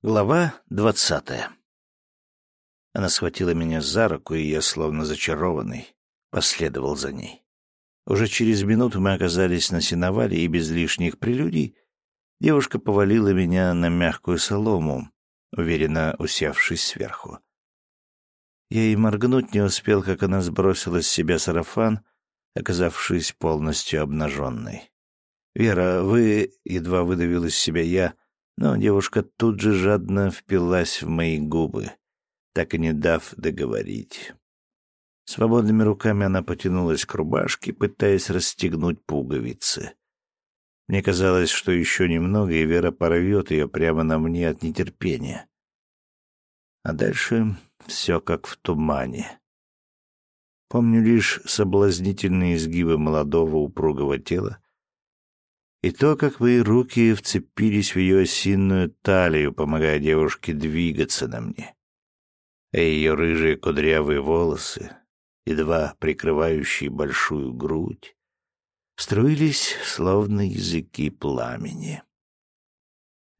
Глава двадцатая. Она схватила меня за руку, и я, словно зачарованный, последовал за ней. Уже через минуту мы оказались на сеновале, и без лишних прелюдий девушка повалила меня на мягкую солому, уверенно усевшись сверху. Я и моргнуть не успел, как она сбросила с себя сарафан, оказавшись полностью обнаженной. «Вера, вы...» — едва выдавил из себя я — но девушка тут же жадно впилась в мои губы, так и не дав договорить. Свободными руками она потянулась к рубашке, пытаясь расстегнуть пуговицы. Мне казалось, что еще немного, и Вера порвет ее прямо на мне от нетерпения. А дальше все как в тумане. Помню лишь соблазнительные изгибы молодого упругого тела, и то, как мои руки вцепились в ее осинную талию, помогая девушке двигаться на мне. А ее рыжие кудрявые волосы, едва прикрывающие большую грудь, струились, словно языки пламени.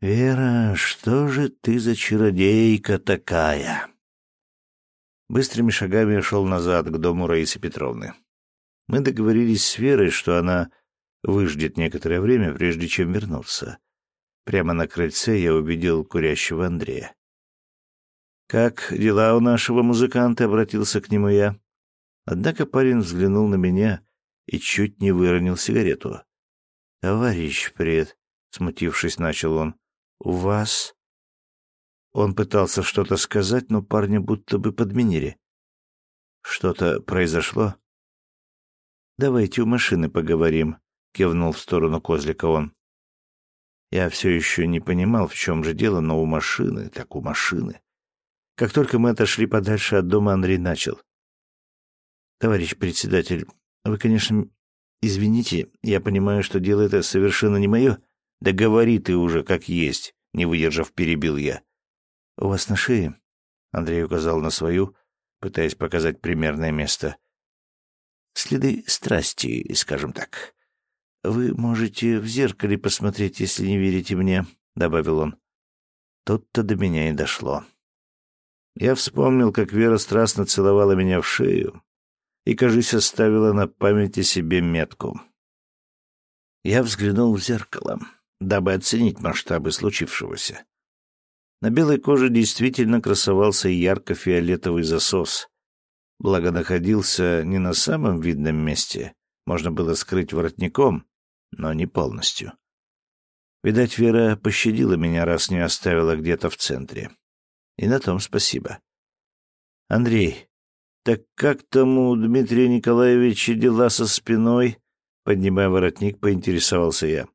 «Вера, что же ты за чародейка такая?» Быстрыми шагами я шел назад к дому Раисы Петровны. Мы договорились с Верой, что она выждет некоторое время, прежде чем вернуться. Прямо на крыльце я увидел курящего Андрея. «Как дела у нашего музыканта?» — обратился к нему я. Однако парень взглянул на меня и чуть не выронил сигарету. «Товарищ пред», — смутившись, начал он, — «у вас...» Он пытался что-то сказать, но парня будто бы подменили. «Что-то произошло?» «Давайте у машины поговорим», — кивнул в сторону козлика он. Я все еще не понимал, в чем же дело, но у машины, так у машины. Как только мы отошли подальше от дома, Андрей начал. «Товарищ председатель, вы, конечно, извините, я понимаю, что дело это совершенно не мое. Да говори ты уже, как есть», — не выдержав, перебил я. «У вас на шее?» — Андрей указал на свою, пытаясь показать примерное место. «Следы страсти, скажем так. «Вы можете в зеркале посмотреть, если не верите мне», — добавил он. Тут-то до меня и дошло. Я вспомнил, как Вера страстно целовала меня в шею и, кажись, оставила на памяти себе метку. Я взглянул в зеркало, дабы оценить масштабы случившегося. На белой коже действительно красовался ярко-фиолетовый засос. Благо находился не на самом видном месте, можно было скрыть воротником, но не полностью. Видать, Вера пощадила меня, раз не оставила где-то в центре. И на том спасибо. Андрей, так как тому у Дмитрия Николаевича дела со спиной? Поднимая воротник, поинтересовался я.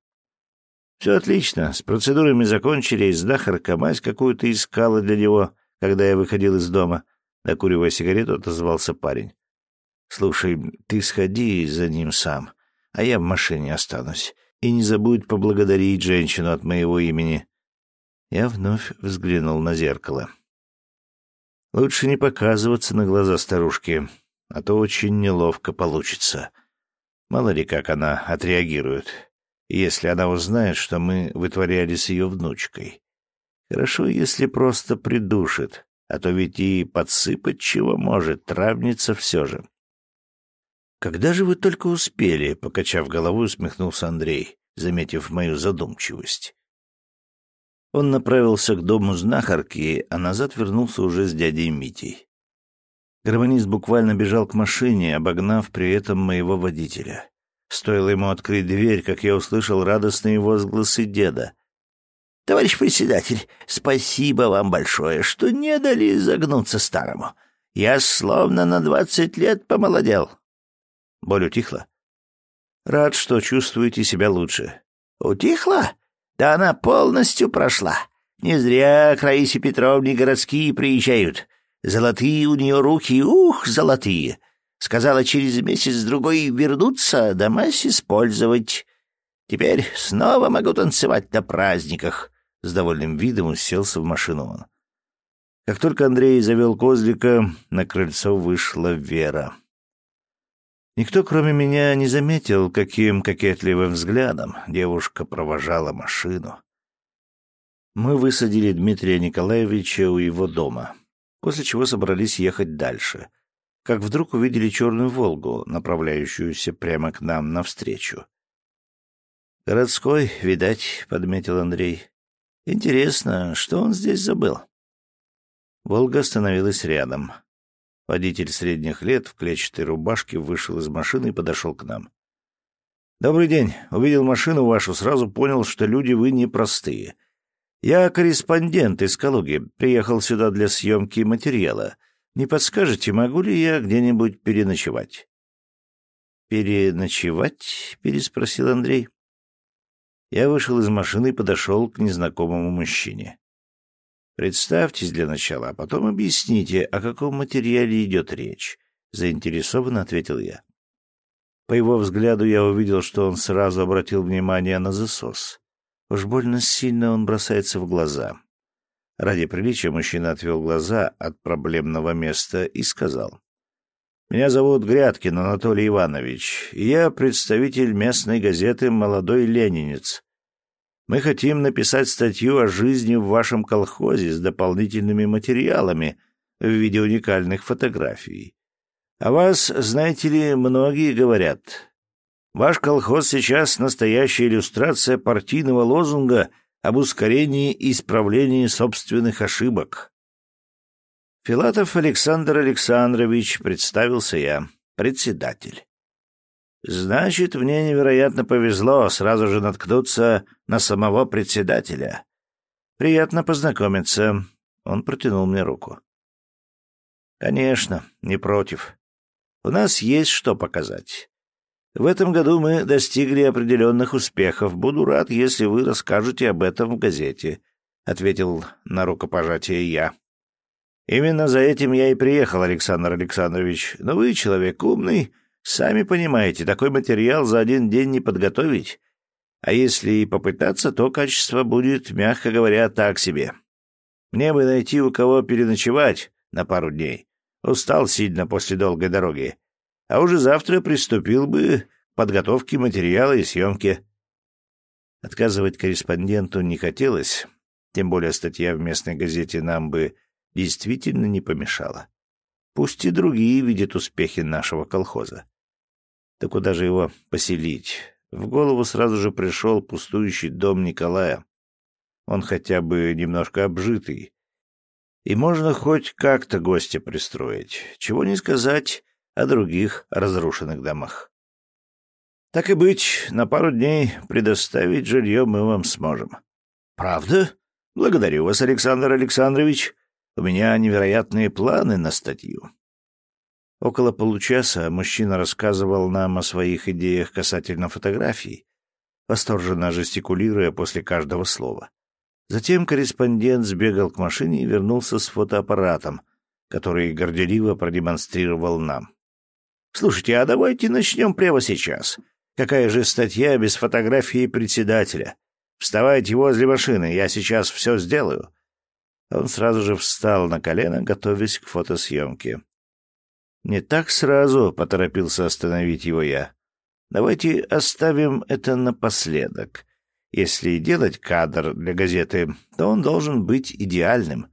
Все отлично, с процедурами закончили, и знахарка мазь какую-то искала для него, когда я выходил из дома. Докуривая сигарету, отозвался парень. Слушай, ты сходи за ним сам а я в машине останусь. И не забудь поблагодарить женщину от моего имени. Я вновь взглянул на зеркало. Лучше не показываться на глаза старушки, а то очень неловко получится. Мало ли как она отреагирует, если она узнает, что мы вытворяли с ее внучкой. Хорошо, если просто придушит, а то ведь и подсыпать чего может, травница все же. «Когда же вы только успели?» — покачав головой, усмехнулся Андрей, заметив мою задумчивость. Он направился к дому знахарки, а назад вернулся уже с дядей Митей. Гармонист буквально бежал к машине, обогнав при этом моего водителя. Стоило ему открыть дверь, как я услышал радостные возгласы деда. «Товарищ председатель, спасибо вам большое, что не дали загнуться старому. Я словно на двадцать лет помолодел». Боль утихла? Рад, что чувствуете себя лучше. Утихла? Да она полностью прошла. Не зря к Раисе Петровне городские приезжают. Золотые у нее руки, ух, золотые. Сказала через месяц-другой вернуться, да мазь использовать. Теперь снова могу танцевать на праздниках. С довольным видом уселся в машину он. Как только Андрей завел козлика, на крыльцо вышла Вера. Никто, кроме меня, не заметил, каким кокетливым взглядом девушка провожала машину. Мы высадили Дмитрия Николаевича у его дома, после чего собрались ехать дальше, как вдруг увидели черную «Волгу», направляющуюся прямо к нам навстречу. «Городской, видать», — подметил Андрей. «Интересно, что он здесь забыл?» Волга остановилась рядом. Водитель средних лет в клетчатой рубашке вышел из машины и подошел к нам. «Добрый день. Увидел машину вашу, сразу понял, что люди вы непростые. Я корреспондент из Калуги, приехал сюда для съемки материала. Не подскажете, могу ли я где-нибудь переночевать?» «Переночевать?» — переспросил Андрей. Я вышел из машины и подошел к незнакомому мужчине. «Представьтесь для начала, а потом объясните, о каком материале идет речь», — заинтересованно ответил я. По его взгляду я увидел, что он сразу обратил внимание на засос. Уж больно сильно он бросается в глаза. Ради приличия мужчина отвел глаза от проблемного места и сказал. «Меня зовут Грядкин Анатолий Иванович, и я представитель местной газеты «Молодой ленинец». Мы хотим написать статью о жизни в вашем колхозе с дополнительными материалами в виде уникальных фотографий. О вас, знаете ли, многие говорят. Ваш колхоз сейчас настоящая иллюстрация партийного лозунга об ускорении и исправлении собственных ошибок. Филатов Александр Александрович, представился я, председатель. Значит, мне невероятно повезло сразу же наткнуться на самого председателя. Приятно познакомиться. Он протянул мне руку. Конечно, не против. У нас есть что показать. В этом году мы достигли определенных успехов. Буду рад, если вы расскажете об этом в газете», — ответил на рукопожатие я. «Именно за этим я и приехал, Александр Александрович. Но вы человек умный, сами понимаете, такой материал за один день не подготовить. А если и попытаться, то качество будет, мягко говоря, так себе. Мне бы найти у кого переночевать на пару дней. Устал сильно после долгой дороги а уже завтра приступил бы к подготовке материала и съемке. Отказывать корреспонденту не хотелось, тем более статья в местной газете нам бы действительно не помешала. Пусть и другие видят успехи нашего колхоза. Да куда же его поселить? В голову сразу же пришел пустующий дом Николая. Он хотя бы немножко обжитый. И можно хоть как-то гостя пристроить. Чего не сказать о других разрушенных домах. Так и быть, на пару дней предоставить жилье мы вам сможем. Правда? Благодарю вас, Александр Александрович. У меня невероятные планы на статью. Около получаса мужчина рассказывал нам о своих идеях касательно фотографий, восторженно жестикулируя после каждого слова. Затем корреспондент сбегал к машине и вернулся с фотоаппаратом, который горделиво продемонстрировал нам. Слушайте, а давайте начнем прямо сейчас. Какая же статья без фотографии председателя? Вставайте возле машины, я сейчас все сделаю. Он сразу же встал на колено, готовясь к фотосъемке. «Не так сразу», — поторопился остановить его я. «Давайте оставим это напоследок. Если делать кадр для газеты, то он должен быть идеальным.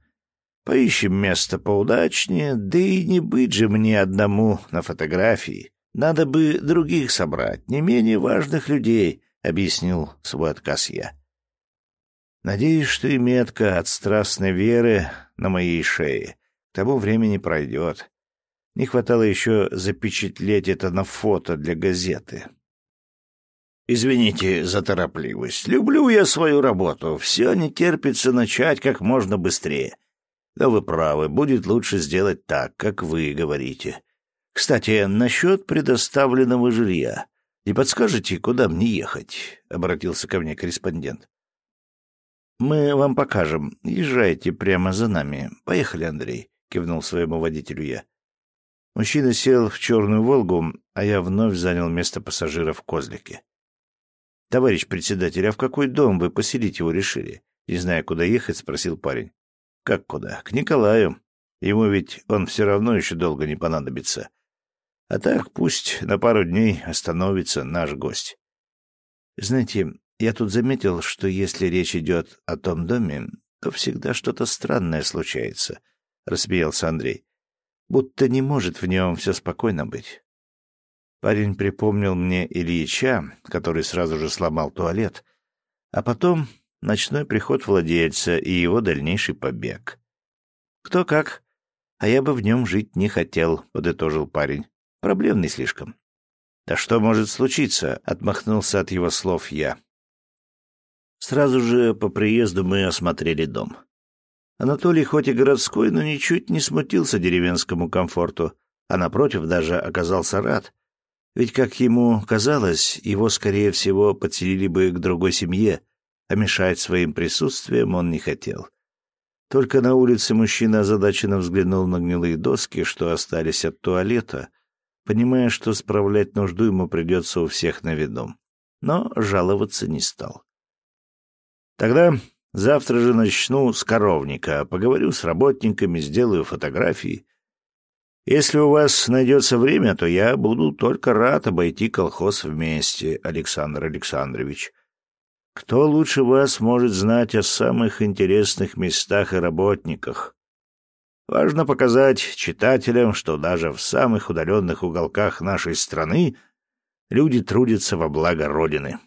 Поищем место поудачнее, да и не быть же мне одному на фотографии. Надо бы других собрать, не менее важных людей, — объяснил свой отказ я. Надеюсь, что и метка от страстной веры на моей шее к тому времени пройдет. Не хватало еще запечатлеть это на фото для газеты. Извините за торопливость. Люблю я свою работу. Все не терпится начать как можно быстрее. Да вы правы, будет лучше сделать так, как вы говорите. Кстати, насчет предоставленного жилья. Не подскажете, куда мне ехать? — обратился ко мне корреспондент. «Мы вам покажем. Езжайте прямо за нами. Поехали, Андрей», — кивнул своему водителю я. Мужчина сел в черную «Волгу», а я вновь занял место пассажира в «Козлике». «Товарищ председатель, а в какой дом вы поселить его решили?» Не зная, куда ехать, спросил парень. Как куда? К Николаю. Ему ведь он все равно еще долго не понадобится. А так пусть на пару дней остановится наш гость. Знаете, Я тут заметил, что если речь идет о том доме, то всегда что-то странное случается, — рассмеялся Андрей. Будто не может в нем все спокойно быть. Парень припомнил мне Ильича, который сразу же сломал туалет, а потом ночной приход владельца и его дальнейший побег. «Кто как, а я бы в нем жить не хотел», — подытожил парень. «Проблемный слишком». «Да что может случиться?» — отмахнулся от его слов я. Сразу же по приезду мы осмотрели дом. Анатолий хоть и городской, но ничуть не смутился деревенскому комфорту, а напротив даже оказался рад, ведь, как ему казалось, его, скорее всего, подселили бы к другой семье, а мешать своим присутствием он не хотел. Только на улице мужчина озадаченно взглянул на гнилые доски, что остались от туалета, понимая, что справлять нужду ему придется у всех на виду. Но жаловаться не стал. «Тогда завтра же начну с коровника, поговорю с работниками, сделаю фотографии если у вас найдется время, то я буду только рад обойти колхоз вместе, Александр Александрович. Кто лучше вас может знать о самых интересных местах и работниках? Важно показать читателям, что даже в самых удаленных уголках нашей страны люди трудятся во благо Родины.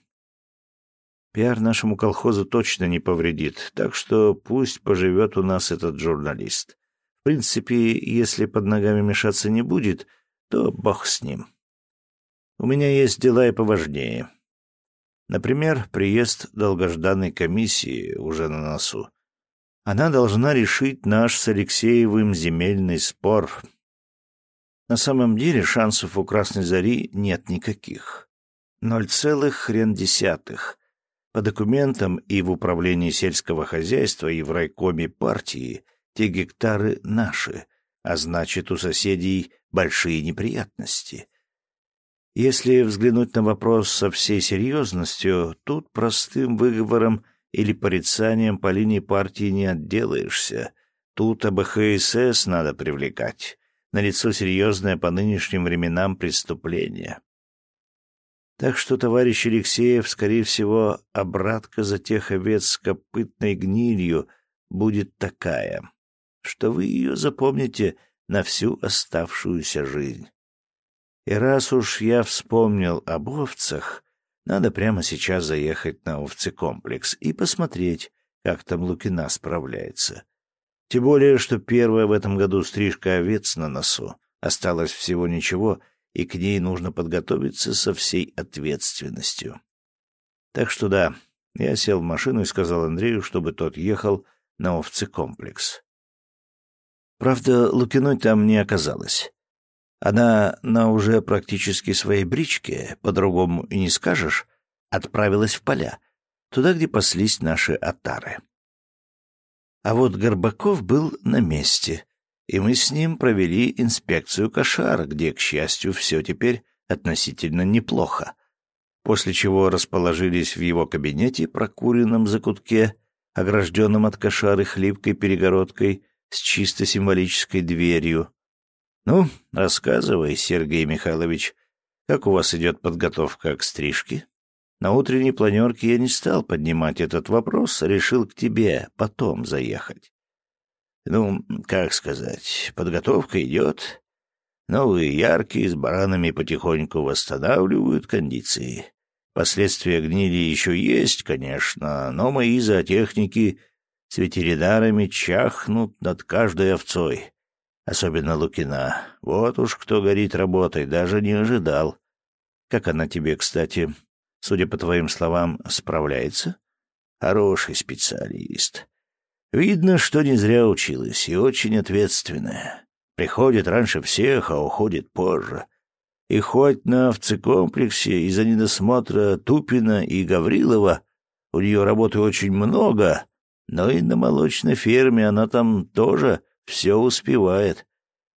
Пиар нашему колхозу точно не повредит, так что пусть поживет у нас этот журналист. В принципе, если под ногами мешаться не будет, то бог с ним. У меня есть дела и поважнее. Например, приезд долгожданной комиссии уже на носу. Она должна решить наш с Алексеевым земельный спор. На самом деле шансов у Красной Зари нет никаких. Ноль целых хрен десятых. По документам и в управлении сельского хозяйства, и в райкоме партии те гектары наши, а значит, у соседей большие неприятности. Если взглянуть на вопрос со всей серьезностью, тут простым выговором или порицанием по линии партии не отделаешься. Тут АБХСС надо привлекать. Налицо серьезное по нынешним временам преступление. Так что товарищ Алексеев, скорее всего, обратка за тех овец с копытной гнилью будет такая что вы ее запомните на всю оставшуюся жизнь. И раз уж я вспомнил об овцах, надо прямо сейчас заехать на овцекомплекс и посмотреть, как там Лукина справляется. Тем более, что первая в этом году стрижка овец на носу. Осталось всего ничего, и к ней нужно подготовиться со всей ответственностью. Так что да, я сел в машину и сказал Андрею, чтобы тот ехал на овцекомплекс. Правда, Лукиной там не оказалось. Она на уже практически своей бричке, по-другому и не скажешь, отправилась в поля, туда, где паслись наши отары. А вот Горбаков был на месте, и мы с ним провели инспекцию кошар, где, к счастью, все теперь относительно неплохо, после чего расположились в его кабинете, прокуренном закутке, огражденном от кошары хлипкой перегородкой, с чисто символической дверью. Ну, рассказывай, Сергей Михайлович, как у вас идет подготовка к стрижке? На утренней планерке я не стал поднимать этот вопрос, решил к тебе потом заехать. Ну, как сказать, подготовка идет. Новые яркие с баранами потихоньку восстанавливают кондиции. Последствия гнили еще есть, конечно, но мои зоотехники с ветеринарами чахнут над каждой овцой. Особенно Лукина. Вот уж кто горит работой, даже не ожидал. Как она тебе, кстати, судя по твоим словам, справляется? Хороший специалист. Видно, что не зря училась и очень ответственная. Приходит раньше всех, а уходит позже. И хоть на овцекомплексе из-за недосмотра Тупина и Гаврилова у нее работы очень много, но и на молочной ферме она там тоже все успевает.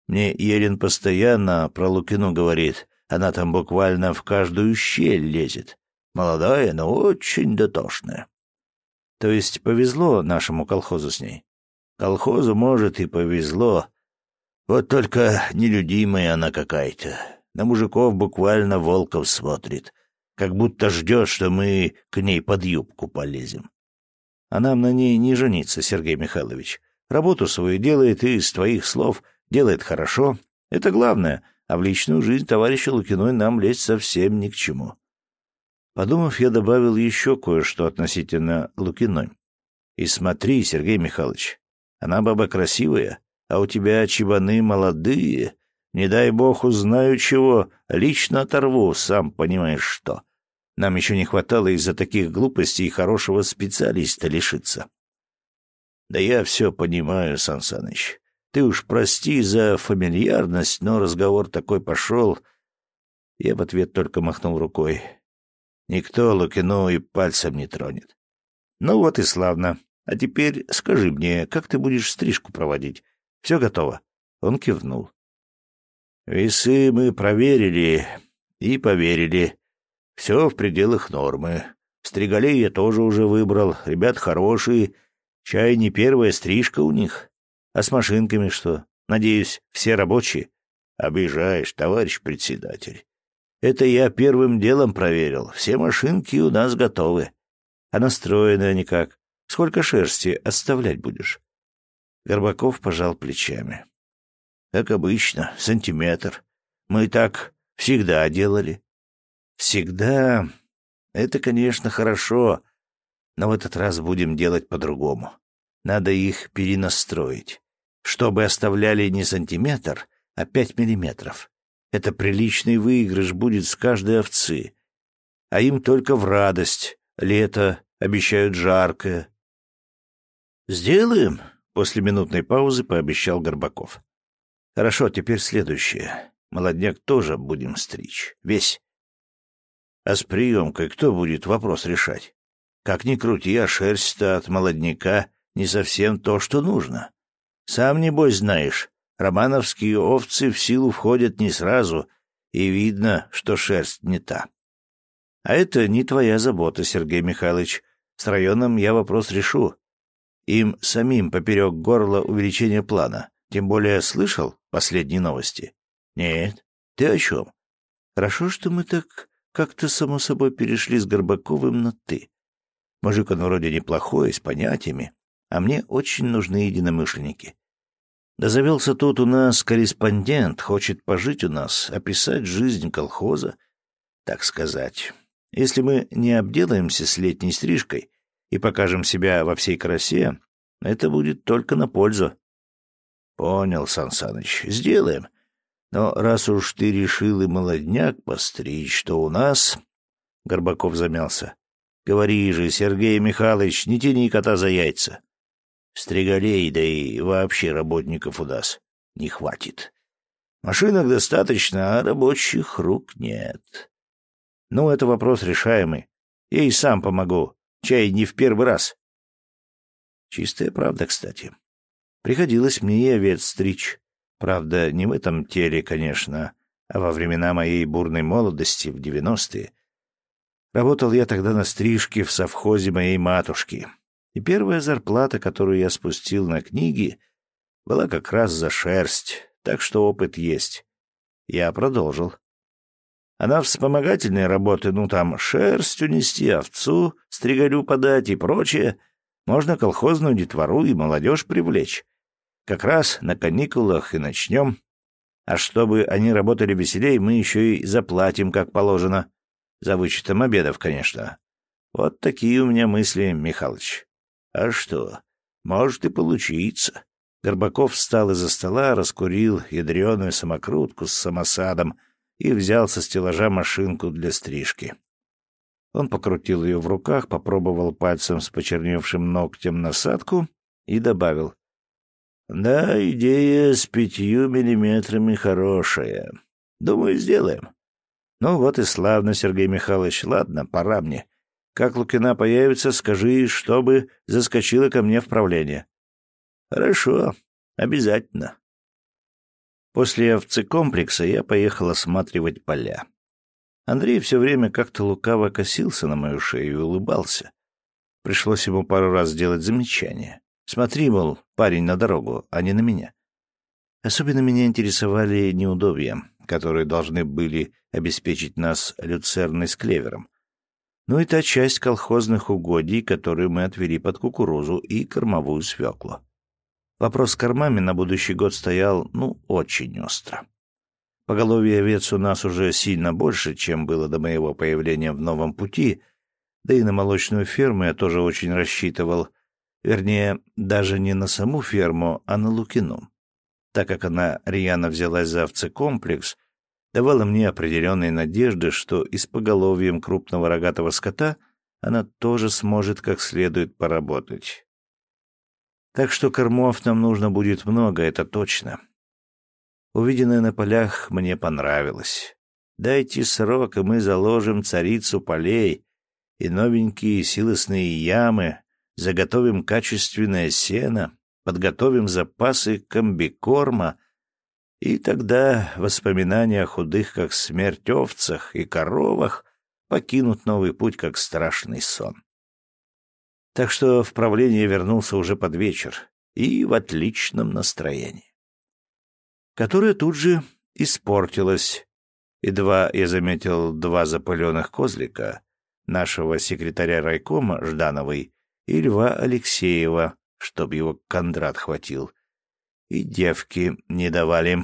Мне Ерин постоянно про Лукину говорит. Она там буквально в каждую щель лезет. Молодая, но очень дотошная. То есть повезло нашему колхозу с ней? Колхозу, может, и повезло. Вот только нелюдимая она какая-то. На мужиков буквально волков смотрит. как будто ждет, что мы к ней под юбку полезем. А нам на ней не жениться, Сергей Михайлович. Работу свою делает и, из твоих слов, делает хорошо. Это главное, а в личную жизнь товарища Лукиной нам лезть совсем ни к чему. Подумав, я добавил еще кое-что относительно Лукиной. И смотри, Сергей Михайлович, она баба красивая, а у тебя чебаны молодые. Не дай бог узнаю чего, лично оторву, сам понимаешь что. Нам еще не хватало из-за таких глупостей хорошего специалиста лишиться. Да я все понимаю, Сан Саныч. Ты уж прости за фамильярность, но разговор такой пошел. Я в ответ только махнул рукой. Никто Лукину и пальцем не тронет. Ну вот и славно. А теперь скажи мне, как ты будешь стрижку проводить? Все готово. Он кивнул. Весы мы проверили и поверили. Все в пределах нормы. Стригалей я тоже уже выбрал. Ребят хорошие. Чай не первая стрижка у них. А с машинками что? Надеюсь, все рабочие? Обижаешь, товарищ председатель. Это я первым делом проверил. Все машинки у нас готовы. А настроены они как? Сколько шерсти оставлять будешь? Горбаков пожал плечами. Как обычно, сантиметр. Мы так всегда делали. Всегда. Это, конечно, хорошо, но в этот раз будем делать по-другому. Надо их перенастроить, чтобы оставляли не сантиметр, а пять миллиметров. Это приличный выигрыш будет с каждой овцы. А им только в радость. Лето обещают жаркое. «Сделаем», — после минутной паузы пообещал Горбаков. «Хорошо, теперь следующее. Молодняк тоже будем стричь. Весь. А с приемкой кто будет вопрос решать? Как ни крути, а шерсть-то от молодняка не совсем то, что нужно. Сам, небось, знаешь, романовские овцы в силу входят не сразу, и видно, что шерсть не та. А это не твоя забота, Сергей Михайлович. С районом я вопрос решу. Им самим поперек горла увеличение плана. Тем более слышал последние новости? Нет. Ты о чем? Хорошо, что мы так как-то само собой перешли с Горбаковым на «ты». Мужик он вроде неплохой, с понятиями, а мне очень нужны единомышленники. Да завелся тут у нас корреспондент, хочет пожить у нас, описать жизнь колхоза, так сказать. Если мы не обделаемся с летней стрижкой и покажем себя во всей красе, это будет только на пользу. — Понял, Сан сделаем. Но раз уж ты решил и молодняк постричь, то у нас...» Горбаков замялся. «Говори же, Сергей Михайлович, не тяни кота за яйца. Стригалей, да и вообще работников у нас не хватит. Машинок достаточно, а рабочих рук нет. Ну, это вопрос решаемый. Я и сам помогу. Чай не в первый раз. Чистая правда, кстати. Приходилось мне и овец стричь. Правда, не в этом теле, конечно, а во времена моей бурной молодости, в девяностые. Работал я тогда на стрижке в совхозе моей матушки. И первая зарплата, которую я спустил на книги, была как раз за шерсть, так что опыт есть. Я продолжил. А на вспомогательные работы, ну там, шерсть унести, овцу, стригалю подать и прочее, можно колхозную детвору и молодежь привлечь. Как раз на каникулах и начнем. А чтобы они работали веселей, мы еще и заплатим, как положено. За вычетом обедов, конечно. Вот такие у меня мысли, Михалыч. А что, может и получиться. Горбаков встал из-за стола, раскурил ядреную самокрутку с самосадом и взял со стеллажа машинку для стрижки. Он покрутил ее в руках, попробовал пальцем с почерневшим ногтем насадку и добавил. Да, идея с пятью миллиметрами хорошая. Думаю, сделаем. Ну вот и славно, Сергей Михайлович. Ладно, пора мне. Как Лукина появится, скажи, чтобы заскочила ко мне в правление. Хорошо, обязательно. После овцекомплекса я поехал осматривать поля. Андрей все время как-то лукаво косился на мою шею и улыбался. Пришлось ему пару раз сделать замечание. Смотри, мол, парень на дорогу, а не на меня. Особенно меня интересовали неудобья, которые должны были обеспечить нас люцерной с клевером. Ну и та часть колхозных угодий, которую мы отвели под кукурузу и кормовую свеклу. Вопрос с кормами на будущий год стоял, ну, очень остро. Поголовье овец у нас уже сильно больше, чем было до моего появления в новом пути, да и на молочную ферму я тоже очень рассчитывал. Вернее, даже не на саму ферму, а на Лукину. Так как она рьяно взялась за овцекомплекс, давала мне определенные надежды, что и с поголовьем крупного рогатого скота она тоже сможет как следует поработать. Так что кормов нам нужно будет много, это точно. Увиденное на полях мне понравилось. Дайте срок, и мы заложим царицу полей и новенькие силосные ямы, заготовим качественное сено, подготовим запасы комбикорма, и тогда воспоминания о худых, как смерть овцах и коровах, покинут новый путь, как страшный сон. Так что в правление вернулся уже под вечер и в отличном настроении которая тут же испортилась. Едва я заметил два запыленных козлика, нашего секретаря райкома Ждановой и Льва Алексеева, чтоб его Кондрат хватил. И девки не давали.